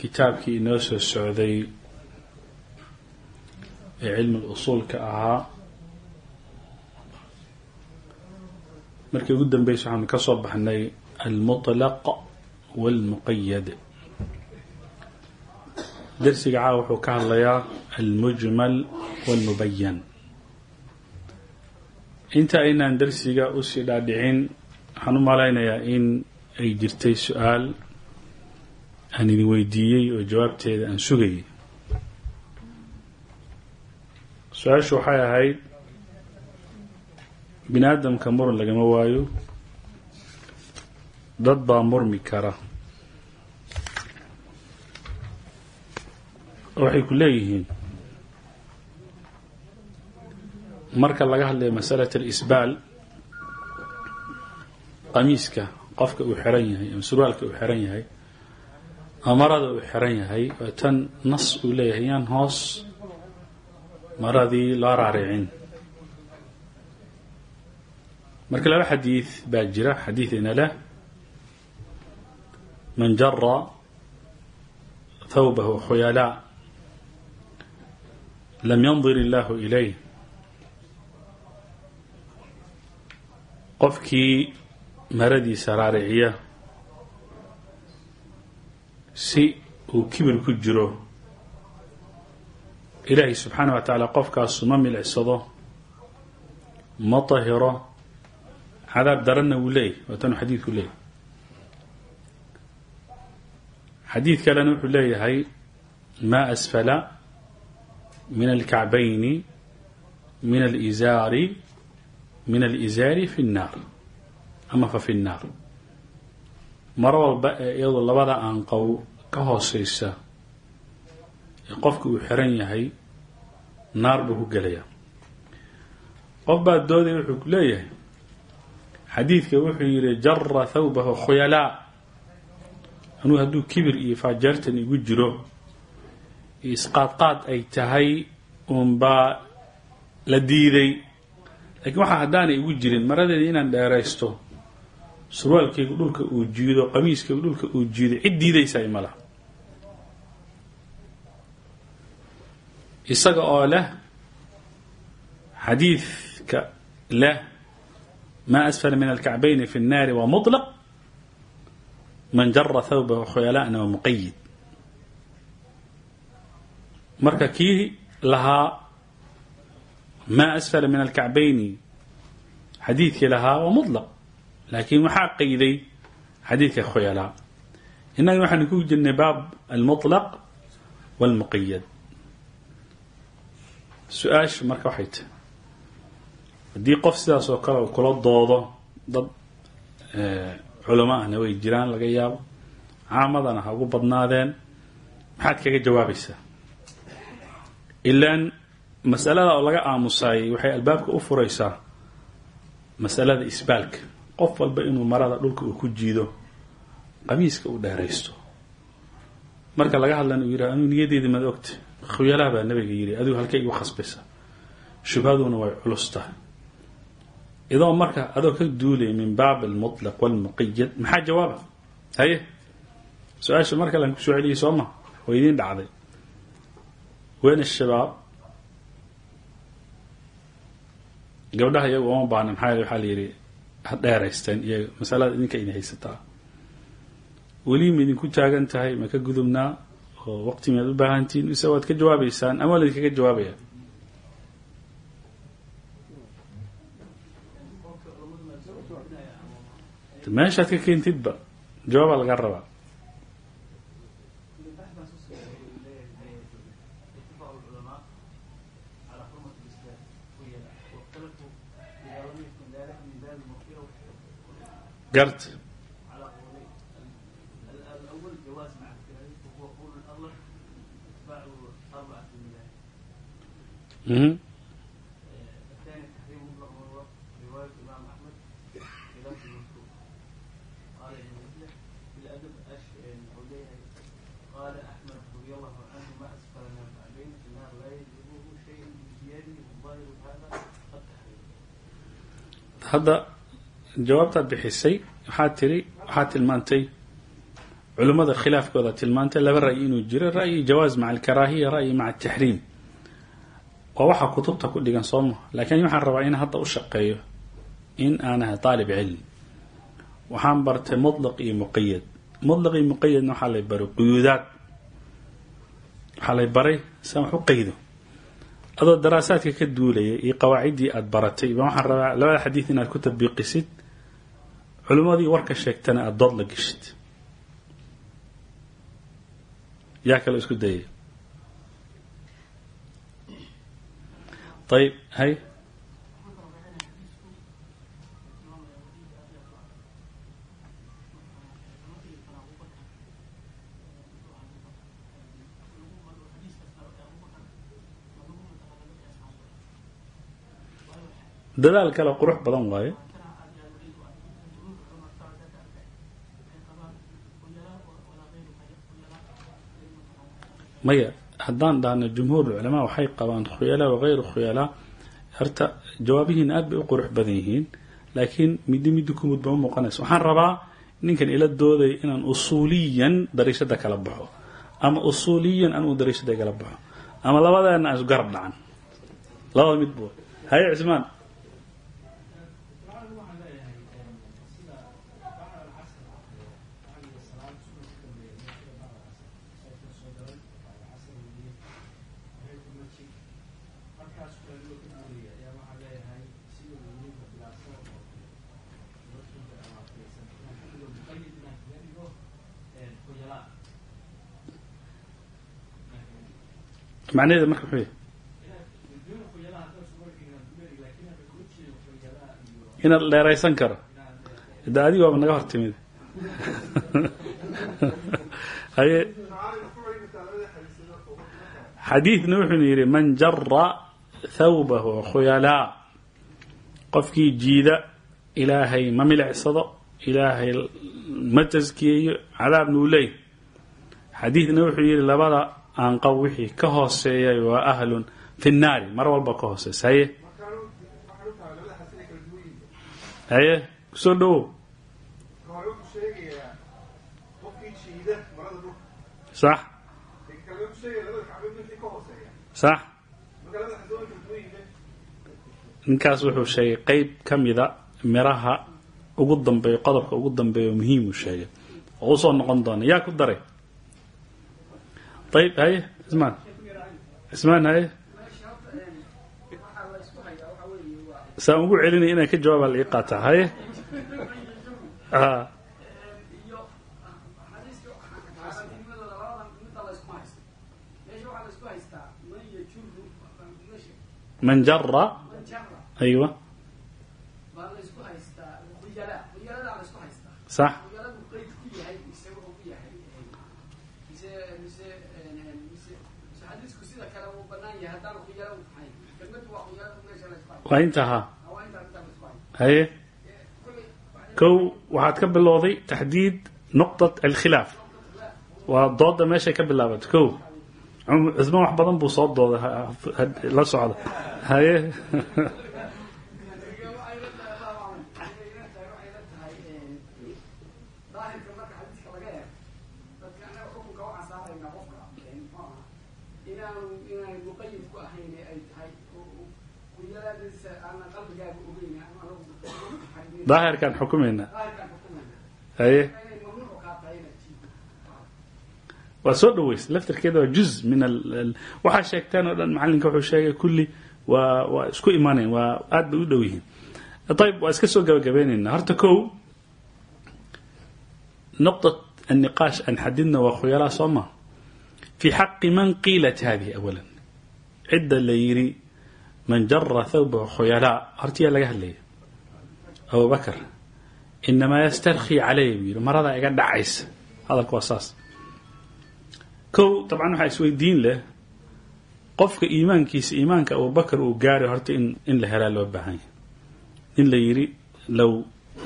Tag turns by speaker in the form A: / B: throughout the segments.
A: kitaabkii inoo soo socday ee cilmi usuulka ahaa. Markii ugu dambeysay waxaanu ka soo baxnay almutlaq walmuqayad darsiga caawa wuxuu ka hadlayaa almujmal walmubayan inta aynaan darsiga u sii dhaadhicin waxaan u malaynayaa in ay jirtay su'aal aan idin weydiiyey oo jawaabteeda aan sugayay su'aashu waxay ahayd bini aadamka muran lagama waayo dad baa murmi kara. Waxay ku leeyihiin marka laga hadlayo masalat alisbaal qamiiska qofka uu xiran yahay ama surwaalka uu xiran yahay ama marada uu xiran yahay oo tan nas uu leeyahay yaan hoos maradii loo raaricin. Marka laba xadiid baa jira xadiidina leh man jara thawbahu khuyalaa lam yandir illahu ilayh. Qofkii maradiisa raariciya si uu kibir ku jiro. Ilaahay subxaana wa tacaala qofkaasu ma milicsado ma tahiro. Cadaab daranna wuu leeyahy waatanuu xadiidku leeyahy. Xadiid kalena wuxuu leeyahay maa asfala min alkacbayni min alizaari min alizaari fi nnaar ama fa fi nnaar maro walba ee iyadoo labada aanqow ka hooseysa. Ee qofka uu xiran yahay naar buu ku gelayaa. Qof baa doodaya wuxuu ku leeyahay xadiidka wuxuu yidhi jara thawbahu khuyalaa. Anuu hadduu kibir iyo faajeertan igu jiro iyo isqaadqaad ay tahay uunbaa la diiday. Laakiin waxaa haddaanay igu jirin maradeeda inaan dheeraysto surwaalkaygu dhulka uu jiido qamiiskaygu dhulka uu jiido cid diidaysaa imala isaga oo leh xadiidka leh maa asfala min alkacbayni fi الnaari waa muطlaq man jara thawbahu khuyalaana waa muqayid marka kii lahaa maa asfala min alkacbayni xadiidkii lahaa waa muطlaq laakiin waxaa qayday xadiidka khuyalaa innaga waxaanu ku jirnay baab almuطlaq wاlmuqayad su'aasha marka waxay tahay haddii qof sidaas oo kale kula doodo dad culamo ahna way jiraan laga yaabo. Caamadana ha ugu badnaadeen. Maxaad kaga jawaabaysaa ilaan masalada oo laga aamusaayay waxay albaabka u furaysaa masalada isbaalka. Qof walba inuu marada dhulka uu ku jiido qamiiska uu dheeraysto. Marka laga hadlana uu yidhaha anuu niyadeedi mad ogta khuyalaha baa nabiga yidhi adigu halkay igu khasbaysa shubhaduna way culus tahay. Idoo marka adoo ka duulaya min baab almuطlaq wاlmuqayad maxaa jawaaba haye? Su'aasha mar kalean ku soo celiyay soo ma? Way idiin dhacday. Weyn shabaab? Gabdhaha iyagu uma baana maxaa waxaa la yidhi ha dheeraysteen iyaga masalada idinka idin haysataa. Weli ma idinku taagan tahay ma ka gudubnaa oo waqti miyaad u baahantihin mise waad ka jawaabeysaan ama waa laydinkaga jawaabaya? Meeshaad ka keentidba jawaabaa laga rabaa. Garta hadda jawaabtaad bixisay waxaad tiri waxaad tilmaantay culimmada khilaafkooda tilmaantay laba ra'yi inuu jiro ra'yi jawaaz maca alkaraahiya ra'yi maca ataxriim waa waxaa kutubta ku dhigan soo maha laakiin waxaan rabaa in hadda u shaqeeyo in aan ahay taalib cilmi. Waxaan bartay mutlaq iyo muqayad mutlaq iyo muqayadna waxaa lay baray quyuudaad. Waxaa lay baray siaan wax u qaydo. Adoo daraasaadka ka duulaya iyo qawaaciddii aada baratay ba waxaan rabaa labada xadiid inaad ku tabiiqisid culimmadii warka sheegtana aada dood la geshid. Yaa kale isku dayaya ayib hay dadaal kale qurux badan waaye maya haddaan dhahno jumhuur culamaa waxay qabaan khuyalaa wagayru khuyalaa horta jawaabihiina aad bay u qurux badan yihiin laakiin middi middi kumud ba u muuqanaysa waxaan rabaa ninkan ila doodaya inaan usuuliyan dariishada kala baxo ama usuuliyan anuu dariishada kala baxo ama labadeena aan isgarab dhacan labada mid bu haye cismaan macnaheeda marka muxuu yahay inaad dheeraysan karo. De adiga waaba naga hor timid haye. Xadiidna wuxuuna yidhi man jara thawbahu khuyalaa qofkii jiida ilaahay ma milicsado ilaahay ma taskiyeeyo cadaabna uu leeyahy xadiidna wuxuu yidhi labada aanqab wixii ka hooseeyay waa ahlun fi nnaari mar walba ka hooseysa haye haye ku soo dhowow sax. Sax. Ninkaas wuxuu sheegay qeyb ka mida miraha ugu dambeeyo qodobka ugu dambeeyo muhiimuu sheegay. Oo u soo noqon doona yaa ku daray ayib haye cismaan cismaan haye saan ugu celinaya inaan ka jawaaba la ii qaataa haye man jara aywa sax waa intahaa haye? Kow waxaad ka bilowday taxdiid nuqطat alkhilaaf. Waa dooda meeshay ka bilaabato kow cismaan wax badan buu soo dooday la socda haye daahirkaan xukumayna. Haye waa soo dhaweys. Laftirkeeda waa juz min waxaa sheegtaan oo dhan macalinka wuxuu sheegay kulli waa waa isku imanayn waa aad bay u dhow yihiin. Ayb waa iska soo gabagabaynayna horta ko noqda anniqaash aan xadidna waa khuyalaa soo ma. Fi xaqi man qiilat hadihi awalan. Cidda la yiri man jara thawbahu khuyalaa. Horta yaa laga hadlaya abu bakr inamaa ystarkii calaya buu yidhi maradaa iga dhacaysa. Hadalku waa saas. Kow dabcan waxaa isweydiin leh qofka iimaankiisa iimaanka abubakar uu gaaray horta in in la helaa loo baahan yahay. In la yidhi low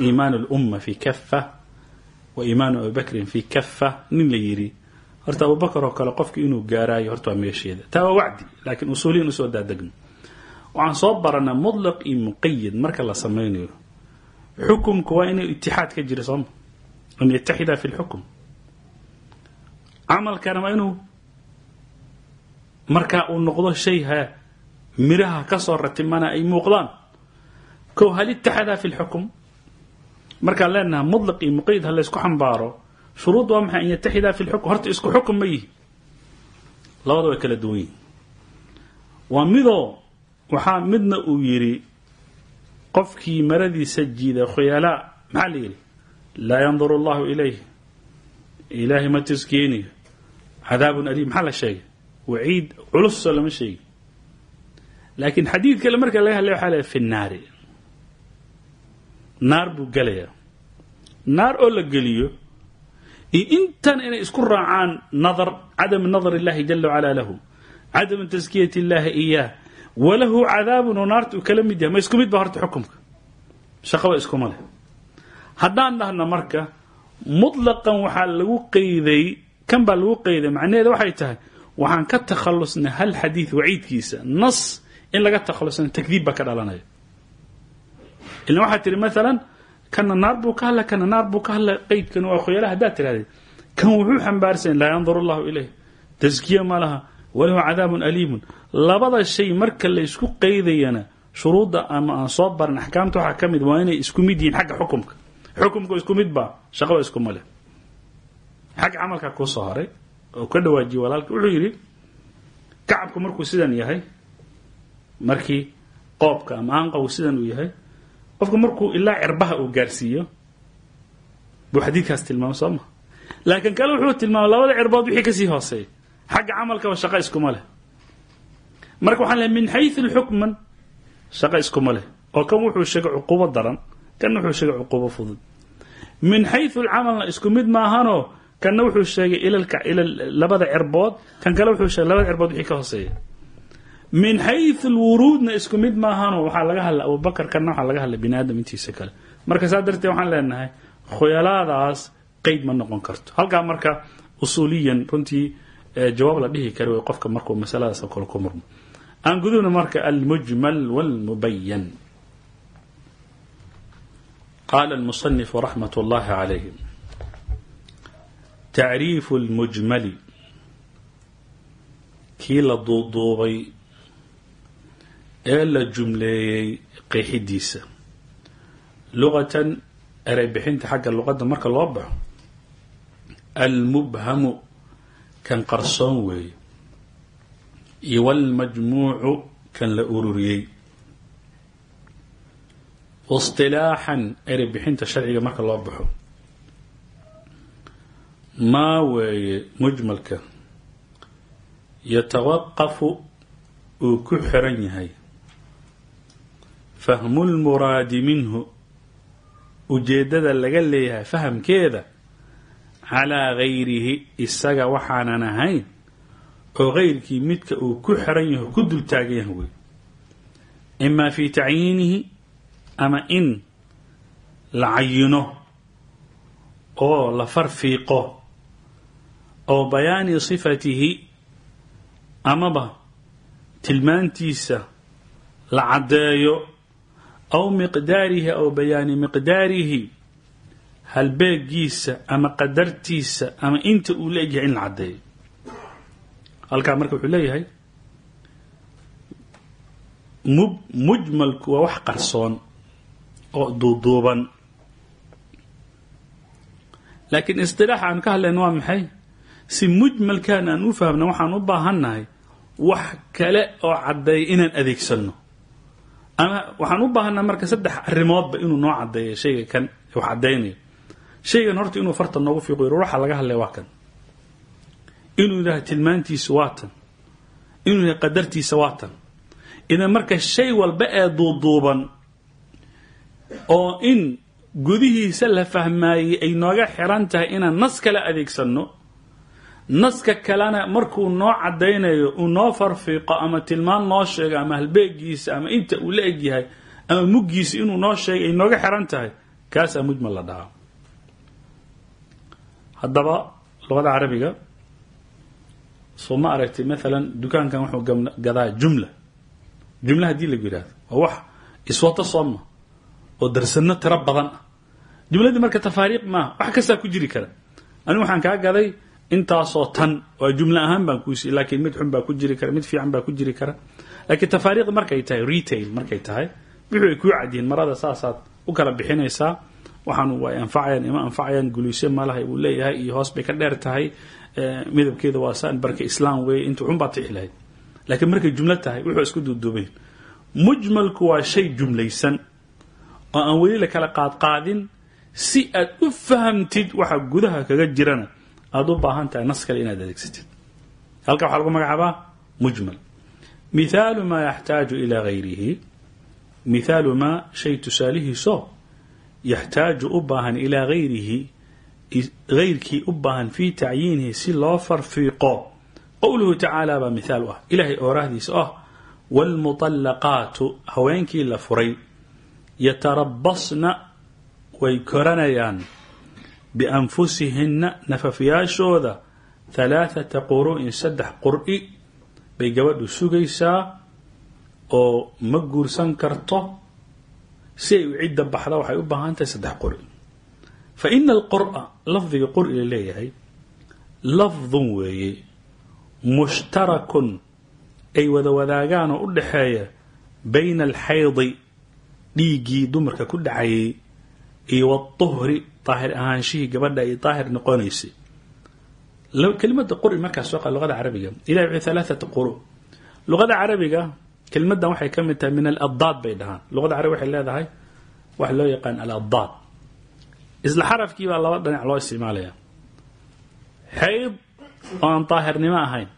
A: iimaanu lumma fi kafa wa iimaanu abibakrin fi kafa nin la yidhi horta abubakar oo kale qofki inuu gaaraayo horta waa meesheeda. Taa waa wacdi laakiin usuuliyan u soo daadegno waxaan soo baranaa mutlaq iyo muqayad marka la samaynayo xukumka waa inuu itixaad ka jira sooma. An yataxida fi lxukm camalkana waa inuu markaa uu noqdo shay ha miraha ka soo ratimana ay muuqdaan. Kow hal itaxadaa fi lxukm markaan leenaha mutlaq iyo muqayad ha laysku xambaaro shuruud waa maxay an yataxidaa fi lxukm horta isku xukum ma yihi. Labada way kala duwan yihiin waa midoo waxaa midna uu yidhi qofkii maradiisa jiida khuyalaa maxaa la yidhi? Laa yanduru allahu ilayh ilaahay ma taskeenayo cadaabun aliim maxaa la sheegay? Waciid culusoo lama sheegi. Laakiin xadiid kale marka laga hadlay waxaa leeay fi naari naar buu gelayaa. Naar oo la geliyo iyo intan inay isku raacaan nadar cadam nadar illahi jala wacalaa lahu cadam taskiyat illahi iyaah walahu cadaabun oo naarta uu kala mid yahay. Ma isku mid ba horta xukumka? Shaqaba iskuma leh. Haddaan dhahno marka mutlaqan waxaa lagu qeyday kan baa lagu qeyday macnaheeda waxay tahay waxaan ka takhalusnay hal xadiid waciidkiisa nas in laga takhalusna takdiib baa ka dhalanaya. Ilan waxaad tihi maalan kana naar buu ka hadla kana naar buu ka hadla qeydkan waa khoyala haddaad tirahdee kan wuxuu xambaarsan laa yandur allahu ilayh taskiya ma laha walahu cadaabun aliimun labada shay marka la isku qeydayana shuruudda ama aan soo baran axkaamta waxaa ka mid waa inay isku mid yihiin xagga xukumka. Xukumku isku mid baa shaqaba iskuma leh. Xagga camalka kuu soo horay oo ka dhawaajiye walaalka wuxuu yidhi kacabku markuu sidan yahay markii qoobka ama aanqawu sidan uu yahay qofka markuu ilaa cirbaha uu gaarsiiyo buu xadiidkaas tilmaamay soo ma? Laakiin kale wuxuu tilmaamay labada cirbood wixii ka sii hooseeya xagga camalkaba shaqo iskuma leh marka waxaan lehay min xayu xukman shaqo iskuma leh. Oo kan wuxuu sheegay cuquubo daran kan wuxuu sheegay cuquubo fudud. Min xayu lcamalna isku mid maahanoo kanna wuxuu sheegay labada cirbood kan kale wuxuu sheegay labada cirbood wixii ka hooseeya. Min xayu lwuruudna isku mid maahanoo waxaa laga hadla abubakar kanna waxaa laga hadla bini intiisa kale. Marka saa darteed waxaan leenahay khuyalaadaas qeyd ma noqon karto. Halkaa marka usuuliyan runtii jawaab la dhihi kara way qofka markuu masaladaas oo kale ku murmo aan gudubna marka almujmal wاlmubayan qala اlmuصنif raxmat اllahi عalayh tacriifu اlmujmali kii la duuduubay ee la jumleeyey qeexidiisa luqatan erey bixinta xagga luqadda marka loo baxo almubhamu kan qarsoon weeye iyo walmajmuucu kan la ururiyey. Isilaaxan eri bixinta sharciga marka loo baxo. Maa weeye mujmalka yatawaqafu uu ku xiran yahay. Fahmu lmuraadi minhu ujeeddada laga leeyahay fahamkeeda calaa gayrihi isaga waxaanan ahayn oo gayrkii midka uu ku xiran yahay ku dul taagan yahay wey imaa fii tacyiinihi ama in la cayino oo la farfiiqo oo bayaani sifatihi amaba tilmaantiisa la caddeeyo aw miqdaarihi aw bayaani miqdaarihi halbeegiisa ama qadartiisa ama inta uu la egyahay in la caddeeyo halkaa marka wuxuu leeyahay mub mujmalku waa wax qarsoon oo duuduuban. Laakiin istilaaxa aan ka hadlayno waa maxay? Si mujmalkan aan u fahmna waxaan u baahannahay wax kale oo caddeeya inaan adeegsanno. Ama waxaan u baahannahay marka saddex arrimoodba inuu noo caddeeyo shayga kan wax caddaynayo shaygan horta inuu farta noogu fiiqo yiro waxa laga hadlaya waa kan inuu yidhaha tilmaantiisa waa tan. Inuu yidhaha qadartiisa waa tan. Idan marka shay walba ee duuduuban oo in gudihiisa la fahmaayey ay nooga xiran tahay inaan nas kala adeegsanno naska kalena markuu noo cadaynayo uu noo farfiiqo ama tilmaan noo sheego ama halbeegiisa ama inta uu la egyahay ama muggiisa inuu noo sheegay ay nooga xiran tahay kaasaa mujmal la dhahaa. Haddaba luqada carabiga soo ma aragtay maalan dukaankan wuxuu gadaa jumla. Jumla haddii lagu yidhahdo waa wax iswato sooma oo darsano tiro badan. Ah jumladii marka tafaariiq maaha wax kastaa ku jiri kara. Anigu waxaan kaa gaday intaasoo tan waa jumlo ahaan baan kuusii laakiin mid xun baa ku jiri kara mid fiican baa ku jiri kara. Laakiin tafaariiq markay tahay retail markay tahay wixii ay kuu cadyihiin marada saasaad u kala bixinaysaa. Waxaan way anfacayaan ima anfacayaan guluusyo malaha uu leeyahay iyo hoos bay ka dheer tahay midabkeeda waa saan barka islaam weeye inta xun baad tixi laakiin markay jumlo tahay wuxuu isku duuduubayn mujmalku waa shay jumlaysan oo aan weli la kala qaadqaadin si aad u fahamtid waxa gudaha kaga jirana. Aad u baahan tahay nas kale inaad adeegsatid. Halka waxaa lagu magacaabaa mujmal. Mithaalu maa yaxtaaju ilaa gayrihi. Mithaalu maa shay tusaalihiiso yaxtaaju u baahan ilaa gayrihi gayrkii u baahan fii tacyiinihi si loo farfiiqo. Qowluhu tacaala baa mithaal u ah. Ilahay oorahdiisa ah waalmuطallaqaatu haweenkii la furay yatarabasna way koranayaan bianfusihinna nafafyaashooda halaaثata quru'in saddex qur'i bay gabadhu sugaysaa oo ma guursan karto si ay u cidda baxda waxay u baahan tahay saddex qur'i faina alqura lafdiga qur'ila leeyahay lafdun weeye mushtarakun ay wada wadaagaanoo u dhaxeeya bayna alxaydi dhiiggii dumarka ku dhacayay iyo watuhri daahir ahaanshihii gabadha ay daahir noqonaysay kelimada quri markaas waa luqada carabiga ilahi wuxuu alaaata quru. Luqada carabiga kelimadan waxay ka mid tahay min aladaad bay dhahaan. Luqada carabiga waxay leedahay wax loo yaqaan aladaad isla xarafkii baa laba dhinac loo isticmaalaya xayd oo aan daahirnimo ahayn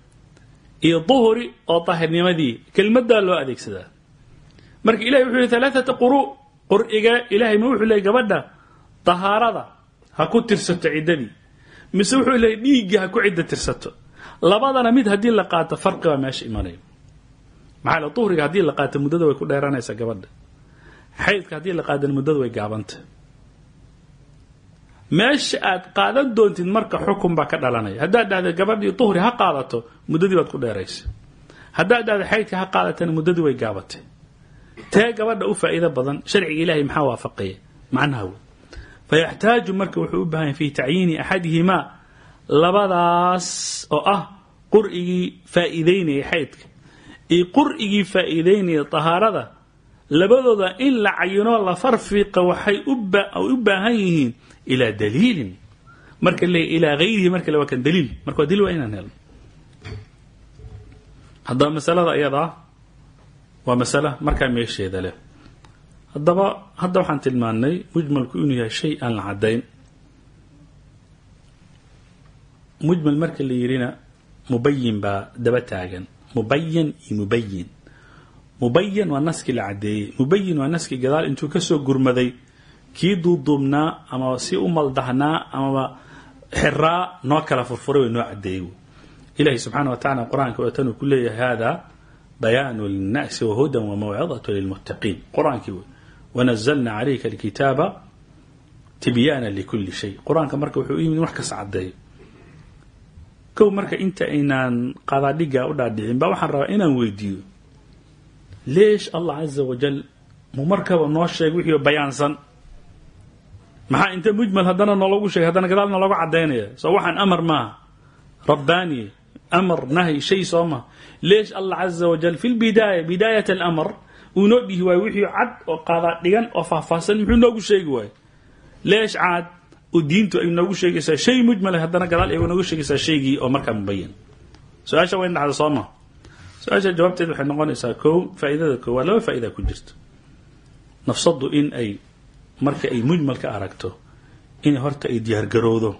A: iyo duhri oo daahirnimadii kelimadaa loo adeegsadaa. Marka ilahi wuxuu yihi halaaثata quru qur'iga ilahay ma wuxuu leeyay gabadha dahaarada ha ku tirsato ciddadii mise wuxuu leeyay dhiiggii ha ku cidda tirsato. Labadana mid haddii la qaato farqi baa meesha imanaya. Maxaa le duhriga haddii la qaato muddada way ku dheeranaysaa gabadha. Xaydka haddii la qaadana muddada way gaabanta meesha aad qaadan doontid marka xukun baa ka dhalanaya. Haddaad dhahda gabadhii duhri ha qaadato muddadii baad ku dheeraysa. Haddaad dhahda xaydka ha qaadatana muddadii way gaabatay. Tee gabadha u faa'iido badan sharciga ilahay maxaa waafaqaya? Macnaha wey fayaxtaaju marka wuxuu u baahan yahay fi tacyiini axadihimaa labadaas oo ah qur'igii faa'iideynaya xaydka. Iyo qur'igii faa'iideynaya tahaarada labadooda in la cayinoo la farfiiqa waxay u baahan yihiin ilaa daliilin. Marka le ilaa hayrihi marka le waa kan daliil. Marka waa daliil waa inaan helno. Haddaba masalada ayadaa waa masale markaa meesheeda leh. Haddaba hadda waxaan tilmaannay mujmalku inuu yahay shay aan la caddayn. Mujmal marka la yidhina mubayin baa daba taagan. Mubayan iyo mubayin mubayan waa naskii la caddeeyey. Mubayin waa naskii gadaal intuu ka soo gurmaday kii duuduubnaa ama si u maldahnaa amaba xiraa noo kala furfuray way noo caddeeyey ilahi subxaana wa tacala qur'aanka watanuu ku leeyahay hada bayaanu linnaasi wahudan wamawcidatu lilmuttaqiin. Qur'aankii wey wanazalna calayka alkitaaba tibyaana likuli shay. Qur'aanka marka wuxuu u yimid wax inaan weydiiyo leesh allah caza wajal mu markaba noo sheeg wixii bayaansan maxaa inta mujmal haddana noologu sheegay haddana gadaal noologu caddaynaya soo waxaan amar maaha rabbaaniye amar nahy shay soo maha leesh allah caza wajal fi lbidaaya bidaayat alamr uu noo dhihi waayo wixii cad oo qaadaa dhigan oo faahfaahsan muxuu noogu sheegi waayo leesh caad oo diintu ay noogu sheegaysaa shay mujmala haddana gadaal ay noogu sheegaysaa shaygii oo markaa mubayan su'aasha soo maha su'aasha jawaabteed waxay noqonaysaa kow faa'iidada koowaad laba faa'iida ku jirto nafsaddu in ay marka ay mujmalka aragto in horta ay diyaargarowdo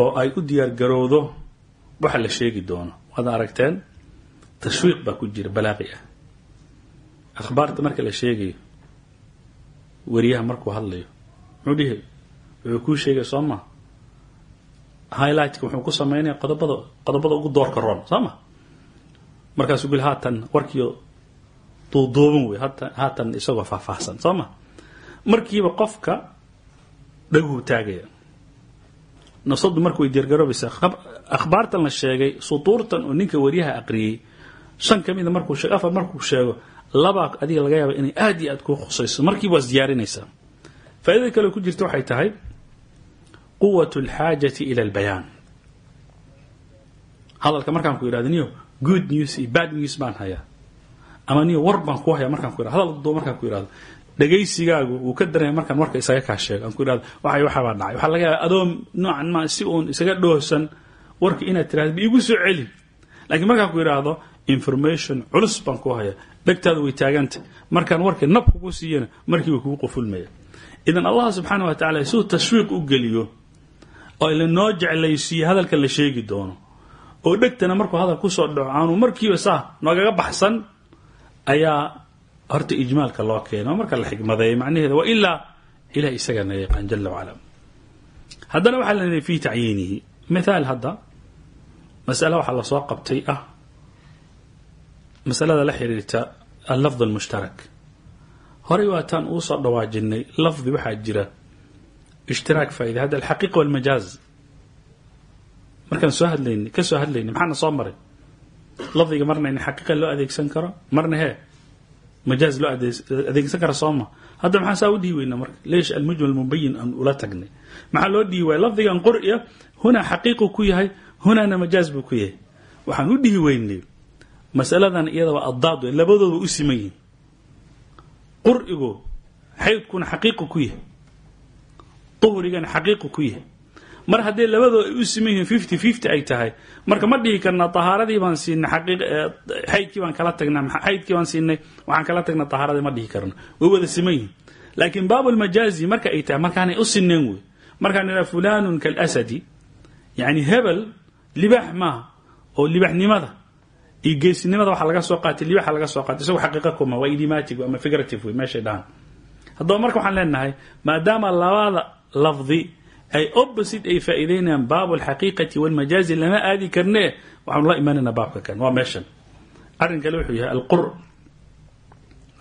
A: oo ay u diyaargarowdo waxa la sheegi doono waad aragteen tashwiiq baa ku jira balaaqi ah akhbaarta marka la sheegayo weriyaha markuu hadlayo muxuu dhihi wuxuu kuu sheegay soo maa highlightka wuxuu ku sameynaya qodobada qodobada ugu doorka roon soo ma markaasuu haatan warkiio duuduuban wey haatan isagoo faahfaahsan soo ma markiiba qofka dhaguhu taagaya. Nafsadu marka way akhbaartan la sheegay sutuurtan oo ninka wariyaha aqriyey shan ka mida markuu sheego afar markuu sheego labaa adiga laga yaaba inay aad iyo aad kuu khusayso. Markiiba waas diyaarinaysaa faaidada kale ku jirta waxay tahay quwat alxaajati ila albayaan hadalka markaan ku yidhahdo good news iyo bad news baan hayaa. Ama niyo war baan ku hayaa markaan ku yidhahdo hadal doo markaan ku yidhahdo dhegaysigaagu wuu ka dareemay markaan warka isaga kaa sheego aan ku yidhahdo waxay waxabaa dhacay. Waxaa laga yaaba noocan ma si uun isaga dhoohsan warka inaad tirahdo ba igu soo celi laakiin markaan ku yidhaahdo information culus baan ku hayaa. Dhegtaada way taaganta markaan warka nab kugu siiyana markiiba kugu qufulmaya. Idan allah subxaana wa tacala suu tashwiiq u geliyo oo ilanoo jeclaysiiyo hadalka la sheegi doono. oo dhegtana markuu hadal ku soo dhaco aanu markiiba saa noogaga baxsan ayaa horta ijmaalka loo keena marka la xikmadeeya macnaheeda wa ilaa ilah isagana yaqaan jala wacala haddana waxaa la fi tacyiinihi. Mithaal hadda masale waxaa la soo qabtay ah masalada la xiriirta allafd almushtarak horay waataan uu soo dhawaajinay lafdi waxaa jira ishtiraak faaida hadda alxaqiiqa walmajaaz markaan soo hadlaynay ka soo hadlaynay maxaana soo maray lafdiga marna in xaqiiqa loo adeegsan karo marna hee majaaz loo adeegsan karo sooma hadda maxaan saa u dhihi weynaa marka leesh almujmal mubayin aan ula tagnay maxaa loo dhihi waaya lafdigan qur'iya hunaa xaqiiqu ku yahay hunaana majaaz buu ku yahay waxaan u dhihi weynay masaladan iyadaba addaad labadooda u siman yihiin qur'igu xaydkuna xaqiiqu duhrigana xaqiiqu ku yahay mar haddii labadooda ay u siman yihiin fifty ay tahay marka ma dhihi karnaa tahaaradii baan siinay xaydkii baan kala tagnaa xaydkii baan siinay waxaan kala tagnaa tahaaradii ma dhihi karna way wada siman yihiin laakiin baabulmajaazi marka ay tahay markaanay u sineen wey markaan idhaha fulanun kalasadi yani hebel libaax maaha oo libaxnimada iyo geesinimada waxaa laga soo qaatay libaxa laga soo qaatay isago xaqiiqa kuma waa idiomatic ama figurative wey meeshay dhahan haddaba marka waxaan leenahay maadaama labada lafdi ay opposite ay faa'iideynayaan baab alxaqiiqati walmajaazi lama aadi karne waxaanu la imaanaynaa baabka kan waa meeshan. Arrin kale wuxuu yahay alqur.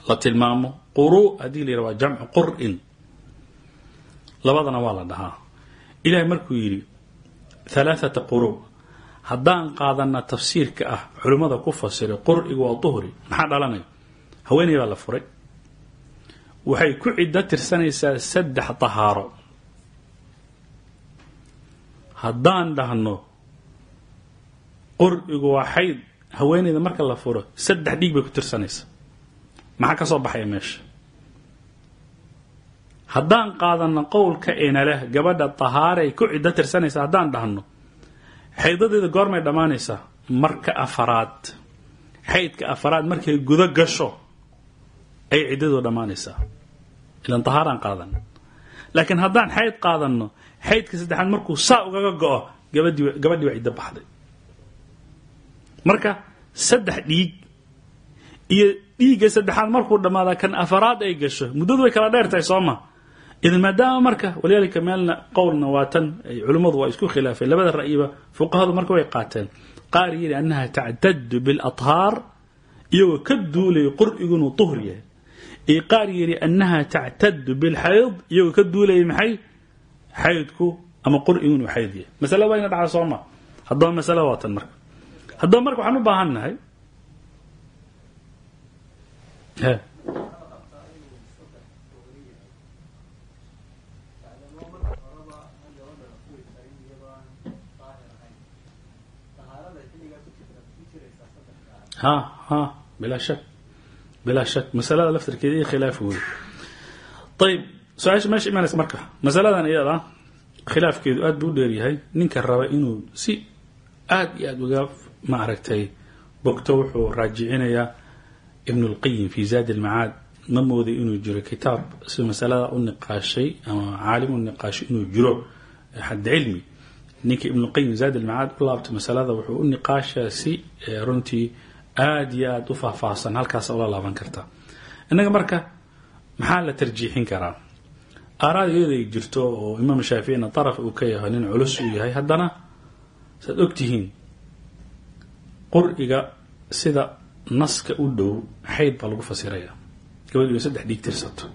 A: La tilmaamo quru haddii la yidhaha waa jamcu qur'in. Labadana waa la dhahaa. Ilahay markuu yidhi halaathata quru haddaan qaadana tafsiirka ah culimmada ku fasiray qur'igu waa duhri maxaa dhalanaya haweeney baa la furay. Waxay ku ciddo tirsanaysaa saddex tahaaro haddaan dhahno qur'igu waa xayd haweeneyda marka la furo saddex dhiig bay ku tirsanaysaa maxaa ka soo baxaya meesha? Haddaan qaadano qowlka enaleh gabadha tahaaray ku ciddo tirsanaysa haddaan dhahno xaydadeeda goormay dhammaanaysaa marka afaraad xaydka afaraad markay gudo gasho ay ciddadu dhammaanaysaa. Ilan tahaaraan qaadan laakiin haddaan xayd qaadanno xaydka saddexaad markuu saa ugaga go-o gabadii gabadhii waa baxday marka saddex dhiig iyo dhiigga saddexaad markuu dhammaada kan afaraad ay gasho muddadu way kala dheer tahay soo ma idan maadaama marka walidaalika meelna qowlna waa tan culimmadu waa isku khilaafeen labada ra'yiba fuqahadu marka way qaateen. Qaar yidhi annaha tactadu biاlathaar iyagoo ka duulaya qur'igu inuu tuhur yahay. Iyo qaar yidhi annaha tactadu bilxayd iyagoo ka duulaya maxay xaydku ama qur'igu inuu xayd yahay. Masale waa ina dhaca soo ma. Haddaba masale waa tan marka. Haddaba marka waxaan u baahan nahay ha ha bilaa shak. Bilaa shak. Masalada laftarkeeda iyo khilaaf wey su-aasha meesha imaanaysa marka masaladan iyada khilaafkeedu aad buu u dheeryahay ninka raba inuu si aad iyo aad uga maaragtay bogto wuxuu raajicinayaa ibn اlqayim fi zaad اlmacaad ma mooday inuu jiro kitaab si masalada u niqaashay ama caalim u niqaashay inuu jiro xad cilmi ninka ibn اlqayim zaad اlmacaad u laabtay masalada wuxuu u niqaashaa si runtii aad iyo aad u faahfaahsan halkaas ula laaban karta innaga marka maxaa la tarjiixin karaa Aaraad iyada ay jirto oo imaam shaaficina daraf uu ka yahay nin culus uu yahay. Haddana saad ogtihiin qur'iga sida naska u dhow xayd baa lagu fasiraya. Gabadh saddex dhiig tirsato.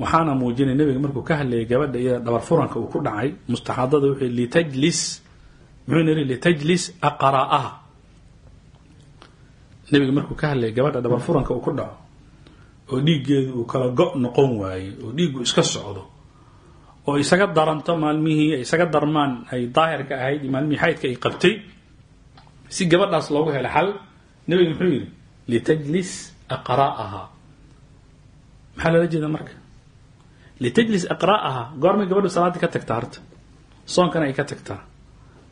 A: Waxaana muujinaya nebiga markuu ka hadlayay gabadha iyada dhabar furanka uu ku dhacay mustaxaadada wuxuu litajlis muxuu yidhi litajlis aqra'aha. Nebiga markuu ka hadlayay gabadha dhabar furanka uu ku dhaco oo dhiiggeedu uu kala go' noqon waaye oo dhiiggu iska socdo oo isaga daranto maalmihii isaga darmaan ay daahirka ahayd maalmihii xaydka ay qabtay si gabadhaas loogu helo xal nebiga muxuu yidhi litajlis aqra'aha. Maxaa loola jeeda marka? Litajlis aqra'aha. Goormay gabadhu salaaddii ka tagtaa horta? Soonkana ay ka tagtaa?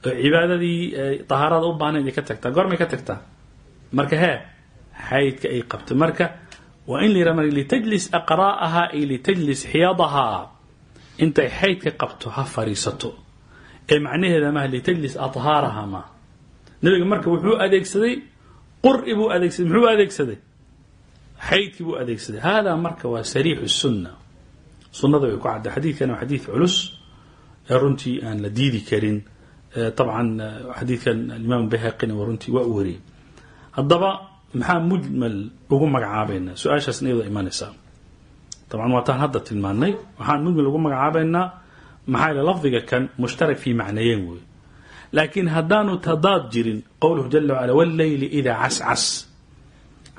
A: Oo cibaadadii tahaarada u baahnayd ay ka tagtaa? Goormay ka tagtaa? Marka hee xaydka ay qabto marka waa in la yidhah marka litajlis aqraa'ahaa ay litajlis xiyadahaa intay xaydka qabto ha fadhiisato ee macnaheeda maaha litajlis adhaarahaa maaha nabiga marka wuxuu adeegsaday quri buu adeegsaday muxuu adeegsaday? Xaydkii buu adeegsaday. Haadaa marka waa sariixu sunna. Sunnada way ku cadda. Xadiidkana waa xadiid culus. Ee runtii aan la diidi karin. Abcan xadiidkan alimaam bayhaqina waa runtii waa u wariyey. Hadaba maxaa mujmal ugu magacaabaynaa? su'aashaasna iyadoo imanaysaa dabcan waataan hadda tilmaanay waxaan mujmal ugu magacaabaynaa maxaa yale lafdiga kan mushtarak fii macnayeen wey laakiin haddaanu tadaad jirin qowluhu jala wacala wاlleyli idaa cascas.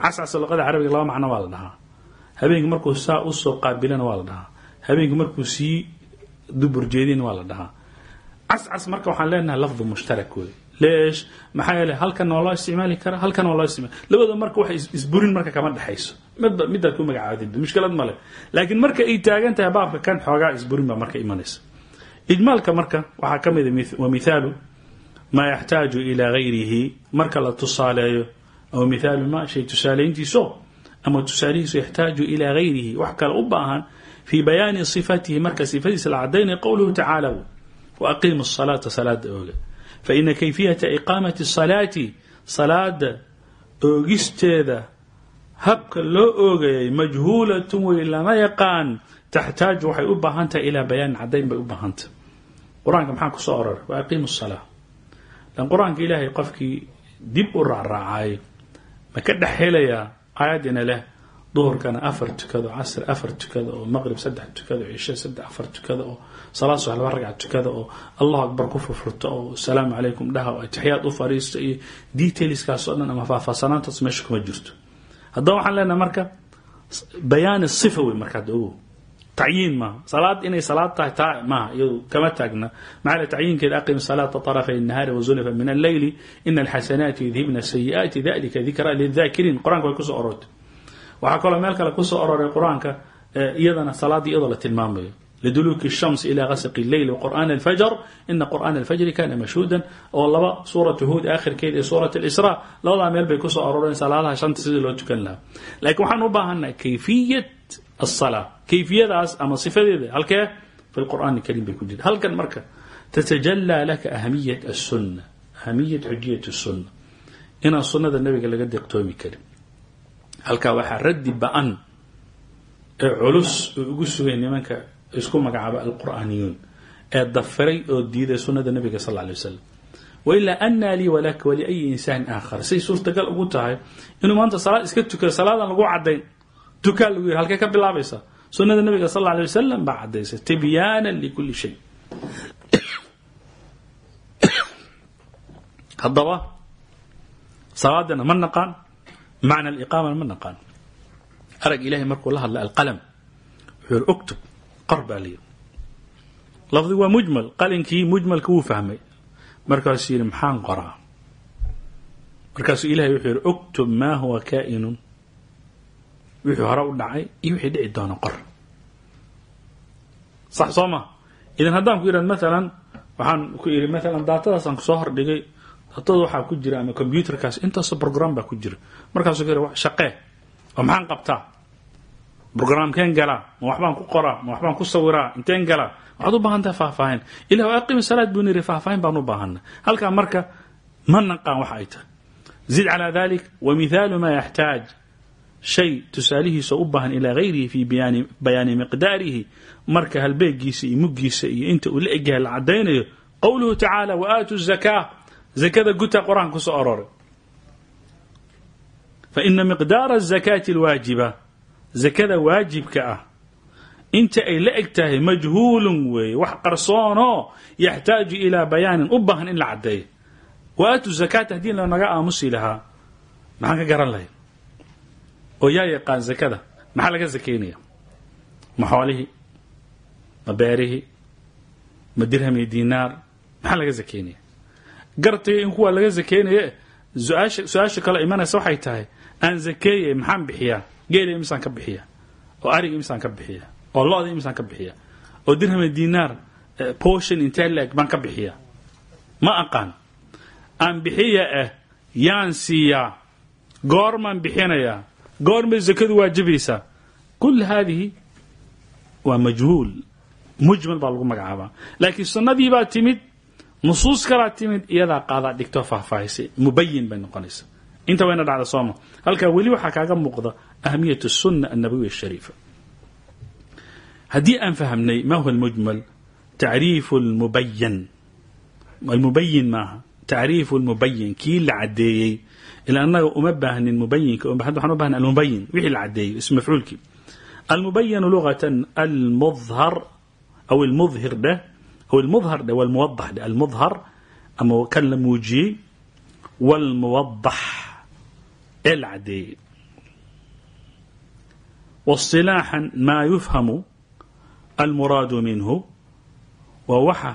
A: Cascas luqada carabiga laba macno waa la dhahaa. Habeenkii markuu saa u soo qaabilana waa la dhahaa. Habeenkii markuu sii dubur jeedina waa la dhahaa. Cascas marka waxaan leenahay lafdu mushtarak wey leesh maxaa yeele halkan waa isticmaali karaa halkan waa loo labada marka waxay isburin marka kama dhexayso. Midba midaad ku magacaabdid mushkilad male laakiin marka ay taagan baabka kan xoogaa isburin baa marka imanaysa. Ijmaalka marka waxaa ka mid wa mithaalu maa yaxtaaju ilaa gayrihi. Marka la tusaaleeyo aw mithaalu ma shay tusaalayntiiso ama tusaalihiisu yaxtaaju ilaa gayrihi. Wax kale u baahan fii bayaani sifatihi marka sifadiisa la cadaynaya qowluhu tacaala faina kayfiyata iqaamati salaati salaada oogisteeda habka loo oogayay majhuulatun wey lama yaqaan taxtaaju waxay u baahan tahay ilaa bayaanin cadayn bay u baahantah qur'aanka maxaa ku soo aroray wa aqiimu salaa lan qur'aanka ilaahay qofkii dib u raacraacaay ma dhex helayaa aayadina leh له ظهر كان أفر تكذا عصر أفر تكذا ومغرب سدح تكذا عشاء سدح أفر تكذا salaad subax laba ragca tukada oo allahu akbar ku furfurto oo asalaamu calaykum dhaha oo atixiyaad u fariisto iyo detailskaas oo dhan ama faahfaahsanaantaas meesha kuma jirto haddaba waxaan leenahay marka bayaani sifa wey marka hadda ogow tacyiin maaha salaad inay salaad tahay taa maaha iyadu kama taagna maxaa tacyiinkeeda aqim salaata طarafay الnahaari wazulafa min alleyli ina alxasanaati yudhibna sayi'aati dalika dikra lidakiriin qur-aanka way kusoo orortay waxaa kaloo meel kale ku soo aroray qur'aanka iyadana salaada iyadoo la tilmaamayo. Liduluuki shams ilaa qasaqi leyl wqur'aan alfajr. Ina qur'aan alfajri kana mashhuudan oo laba suuratu huod aakhirkeed iyo suurat alisra labadaa meel bay ku soo arooreen salaadaha shanta sidii loo tukan lahaa laakiin waxaan u baahanaa kayfiyat asala kayfiyadaas ama sifadeeda halkee fi lqur'aan alkariim bay ku jirta halkan marka tatajalaa laka ahamiyat asunna ahamiyat xujiyat sunna inaan sunnada nabiga laga deeqtoomi karin halkaa waxaa raddi ba'an ee culus uu ugu sugay nimanka isku magacaaba alqur'aaniyuun ee dafiray oo diiday sunnada nabiga sal ly wasalam wailaa anaa lii walaka waliayi insaanin aakhar. Say suurtagal ugu tahay inuu maanta salaad iska tukado salaadan lagu cadayn tukaa lagu yiri halkee ka bilaabaysaa sunada nabiga sal lay wasalam baa cadaysay tibyaana likulli shay. Haddaba salaadana ma naqaan macna aliqaamana ma naqaan. Arag ilahay markuu la hadlay alqalam wuxuu yiri uktub qor baa layidhi lafdi waa mujmal qalinkii mujmalka wuu fahmay. Markaasuu yidhi maxaan qoraa? Markaasuu ilahay wuxuu yidhi uktub maa huwa kaa'inun wixii hore u dhacay iyo wixii dhici doona qor. Sax soo ma? Idan haddaan ku yidhahd maalan hordhigay daatada waxaa ku jira ama combyuterkaas intaasoo program baa ku jira. Markaasuu yidhi shaqee. Oo maxaan qabtaa? Brograamkeen galaa ma waxbaan ku qoraa? Ma waxbaan ku sawiraa? Inteen galaa waxaad u baahan tahay faahfaahin ilah aqimi salaad buu niri faahfaahin baan u baahana halkaa marka ma naqaan waxa ay tahay. Zid calaa dalik wa mithaalu maa yaxtaaj. Shay tusaalihiisa u baahan ilaa hayrihi fii bayaani miqdaarihi. Marka halbeegiisa iyo muggiisa iyo inta uu la egyahay la cadaynayo qowluhu tacaala wa aatu zakaa zakada guta qur'aan ku soo aroray faina miqdaara azakaati alwaajiba zakada waajibka ah inta ay la eg tahay majhuulun weeye wax qarsoonoo yaxtaaju ilaa bayaanin u baahan in la caddeeyo. Wa aatu zakaata haddii lanaga aamusi lahaa maxaan ka garan lahay? Oo yaa yaqaan zakada maxaa laga sakaynaya ma xoolihii? Ma beerihii? Ma dirham iyo dinaar? Maxaa laga sakaynaya gartay in kuwa laga sakaynaye su'aasha kale imanaysa waxay tahay aan zakeeye maxaan bixiyaa? Geela imisaan ka bixiya. Oo ariga imisaan ka bixiya. Oo lo-da imisaan ka bixiya. Oo dirham iyo dinaar portion intee la-eg baan ka bixiya. Ma aqaan. Aan bixiya ah yaan siiyaa. Goormaan bixinayaa. Goormay zakadu waajibaysaa kul haadihi waa majhuul. Mujmal baa lagu magacaabaa. Laakiin sunnadii baa timid nusuus kalaa timid iyadaa qaadaa dhigtoo faahfaahisay mubayin bay noqonaysa inta wayna dhacda sooma halkaa weli waxaa kaaga muuqda ahamiyat sunna annabawiya ashariifa haddii aan fahamnay ma huwa almujmal? Tacriifu lmubayan almubayin maaha tacriifu lmubayin kii la caddeeyey? Ila annaga uma baahnin mubayinka waxaan u bahna almubayin wixii la caddeeyey ism mafcuulkii. Almubayanu lugatan almudhar aw almudhir dheh aw almudhar dheh walmuwadax dheh almudhar ama kan la muujiyey walmuwadax ee la caddeeyey واصطلاحا ما يفهم المراد منه ووحى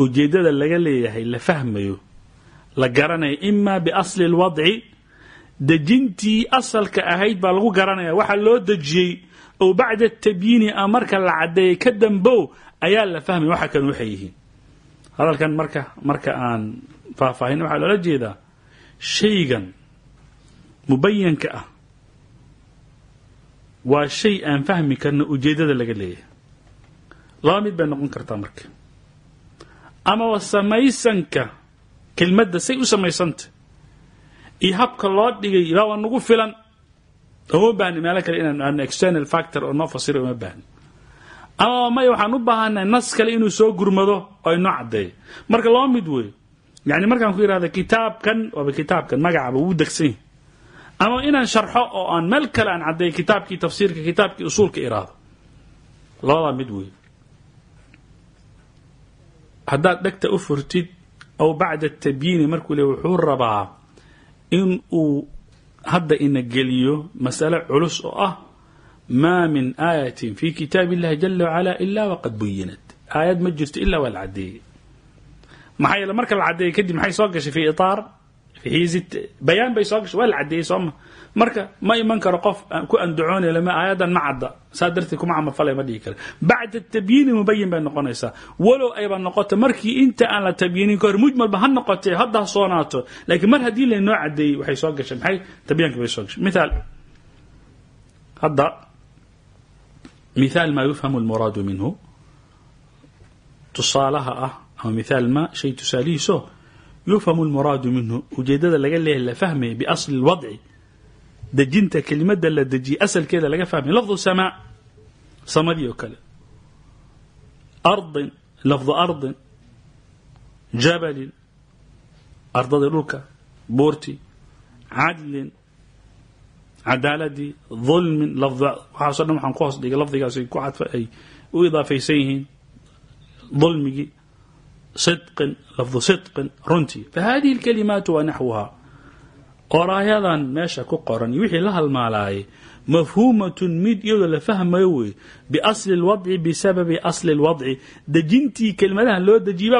A: ujeedada laga leeyahay la fahmayo la garanayo ima biasli اlwadci dejintii asalka ahayd baa lagu garanaya waxa loo dejiyey oo bacda tabyiini a marka la cadeeyay ka dambow ayaa la fahmaya waxa kan waxay yihiin. Hadalkan marka marka aan faahfaahin waxaa loola jeedaa shaygan mubayanka ah. Waa shay aan fahmi karno ujeedada laga leeyahay. Laba mid bay noqon kartaa marka. Amaba samaysanka kelmadda say u samaysanta iyo habka loo dhigay baaba nagu filan. Uma baahni meelo kale inaan external factor oo noo fasiro uma baahni amaba maya waxaan u baahanay nas kale inuu soo gurmado oo inoo caddeeyo. Marka laba mid weeyo yani markaan ku yidhahda kitaabkan waaba kitaabkan magacaba wuu degsan ama inaan sharxo oo aan meel kale aan caddeeyo kitaabkii tafsiirka kitaabkii usuulka iraado labadaa mid weeyo haddaad dhegta u furtid aw bacda tabyiini markuu le wuxuu rabaa in uu hadda ina geliyo masale culus oo ah maa min aayatin fi kitaab illahi jala wacala ila waqad buyinat. Aayad ma jirto ilaa waa la caddeeyey maxaa yeele marka la caddeeyey kadib maxay soo gashay fi itaar fi xiizi bayaan bay soo gashay waa la caddeeyey sooma marka ma iman karo qof ku andacoonay lama aayadan ma cadda. Saa darteed kuma camalfalay ma dhihi kara. Bacda tabyiini mubayin bay noqonaysaa. Walow ayba noqoto markii inta aan la tabyiinin ka hor mujmalba ha noqotee hadda ha soonaato. Laakiin mar haddii laynoo caddeeyey waxay soo gashay maxay? Tabyaanka bay soo gashay. Mithaal hadda mithaal maa yufhamu almuraadu minhu tusaalaha ah ama mithaal ma shay tusaalihiiso yufhamu almuraadu minhu ujeedada laga leeyahay la fahmaya biasli lwadci dejinta kelimada la dejiyay asalkeeda laga fahmay lafdu samaa samadii oo kale ardin lafdu ardin jabalin ardadii dhulka buurtii cadlin cadaaladii dulmin lafd waxaaso dhan waxaan ku hoos dhigay lafdigaas ku cadfa ay u idaafaysan yihiin dulmigii sidqin lafdu sidqin runtii. Fahadihi alkalimaatu wa naxwuha. Qoraayadan meesha ku qoran iyo wixii la halmaalaayay mafhuumatun mid iyadoo la fahmayo wey biasli lwadci bisababi asli lwadci dejintii kelmadahan loo dejiyay